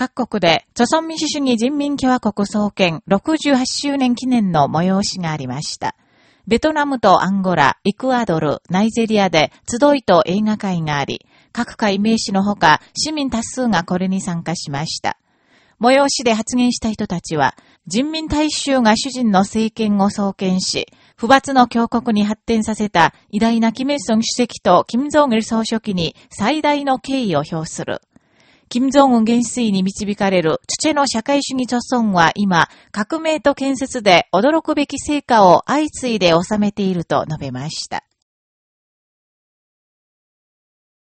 各国で、著存民主主義人民共和国創建68周年記念の催しがありました。ベトナムとアンゴラ、エクアドル、ナイジェリアで集いと映画会があり、各界名士のほか市民多数がこれに参加しました。催しで発言した人たちは、人民大衆が主人の政権を創建し、不罰の強国に発展させた偉大なキム・ソン主席とキム・ジョン・ル総書記に最大の敬意を表する。金正恩元帥に導かれる、チュチェの社会主義著村は今、革命と建設で驚くべき成果を相次いで収めていると述べました。